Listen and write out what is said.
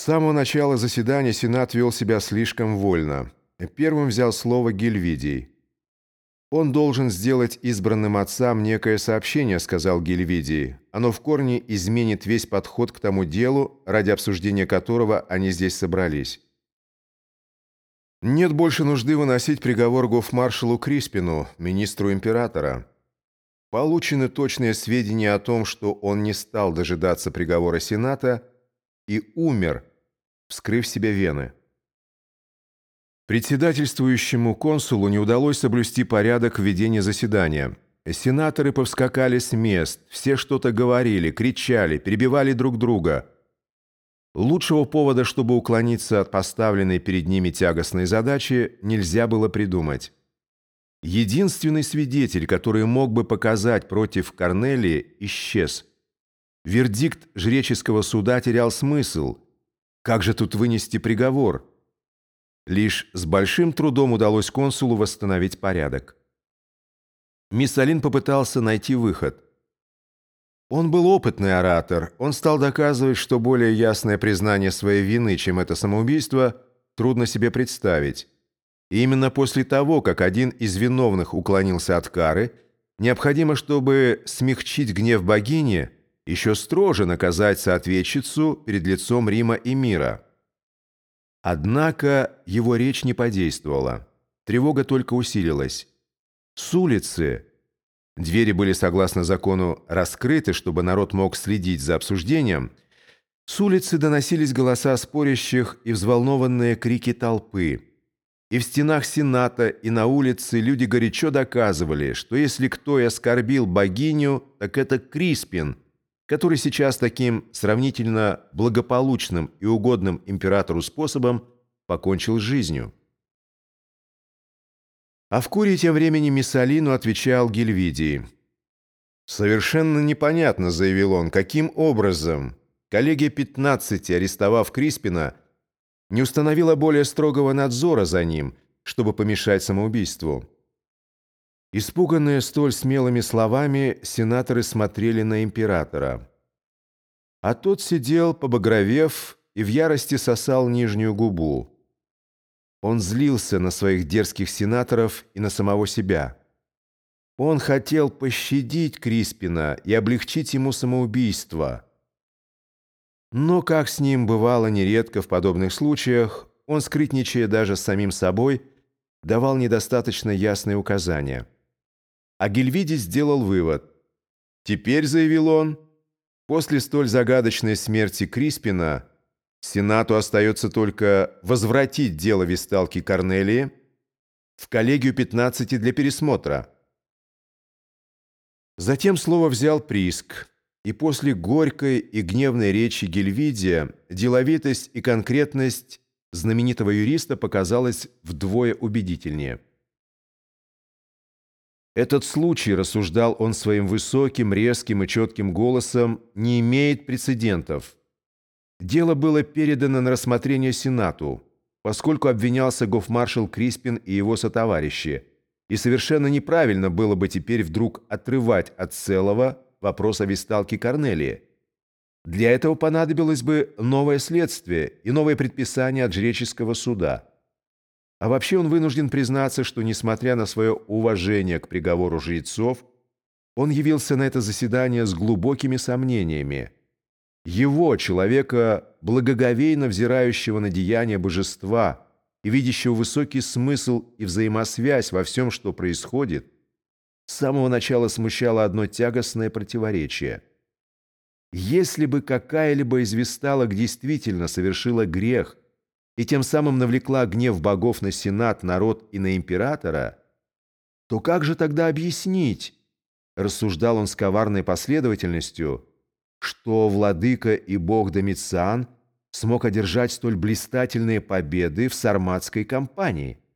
С самого начала заседания Сенат вел себя слишком вольно. Первым взял слово Гильвидий. «Он должен сделать избранным отцам некое сообщение», — сказал Гильвидий. «Оно в корне изменит весь подход к тому делу, ради обсуждения которого они здесь собрались». Нет больше нужды выносить приговор гофмаршалу Криспину, министру императора. Получены точные сведения о том, что он не стал дожидаться приговора Сената и умер, вскрыв себе вены. Председательствующему консулу не удалось соблюсти порядок ведения заседания. Сенаторы повскакали с мест, все что-то говорили, кричали, перебивали друг друга. Лучшего повода, чтобы уклониться от поставленной перед ними тягостной задачи, нельзя было придумать. Единственный свидетель, который мог бы показать против Корнелии, исчез. Вердикт жреческого суда терял смысл. Как же тут вынести приговор? Лишь с большим трудом удалось консулу восстановить порядок. Миссалин попытался найти выход. Он был опытный оратор. Он стал доказывать, что более ясное признание своей вины, чем это самоубийство, трудно себе представить. И именно после того, как один из виновных уклонился от кары, необходимо, чтобы смягчить гнев богини, еще строже наказать соответчицу перед лицом Рима и мира. Однако его речь не подействовала. Тревога только усилилась. С улицы... Двери были, согласно закону, раскрыты, чтобы народ мог следить за обсуждением. С улицы доносились голоса спорящих и взволнованные крики толпы. И в стенах Сената, и на улице люди горячо доказывали, что если кто и оскорбил богиню, так это Криспин, который сейчас таким сравнительно благополучным и угодным императору способом покончил с жизнью. А в Курии тем временем Миссалину отвечал Гильвидии. «Совершенно непонятно», — заявил он, — «каким образом коллегия 15, арестовав Криспина, — не установила более строгого надзора за ним, чтобы помешать самоубийству. Испуганные столь смелыми словами, сенаторы смотрели на императора. А тот сидел, побагровев, и в ярости сосал нижнюю губу. Он злился на своих дерзких сенаторов и на самого себя. Он хотел пощадить Криспина и облегчить ему самоубийство – но, как с ним бывало нередко в подобных случаях, он, скрытничая даже с самим собой, давал недостаточно ясные указания. А Гильвиди сделал вывод. «Теперь», — заявил он, — «после столь загадочной смерти Криспина Сенату остается только возвратить дело висталки Корнелии в коллегию 15 для пересмотра». Затем слово взял Приск, и после горькой и гневной речи Гельвидия деловитость и конкретность знаменитого юриста показалась вдвое убедительнее. Этот случай, рассуждал он своим высоким, резким и четким голосом, не имеет прецедентов. Дело было передано на рассмотрение Сенату, поскольку обвинялся гофмаршал Криспин и его сотоварищи, и совершенно неправильно было бы теперь вдруг отрывать от целого вопрос о висталке Корнелии. Для этого понадобилось бы новое следствие и новое предписание от жреческого суда. А вообще он вынужден признаться, что, несмотря на свое уважение к приговору жрецов, он явился на это заседание с глубокими сомнениями. Его, человека, благоговейно взирающего на деяния божества и видящего высокий смысл и взаимосвязь во всем, что происходит – с самого начала смущало одно тягостное противоречие. Если бы какая-либо из весталок действительно совершила грех и тем самым навлекла гнев богов на сенат, народ и на императора, то как же тогда объяснить, рассуждал он с коварной последовательностью, что владыка и бог Домициан смог одержать столь блистательные победы в сарматской кампании –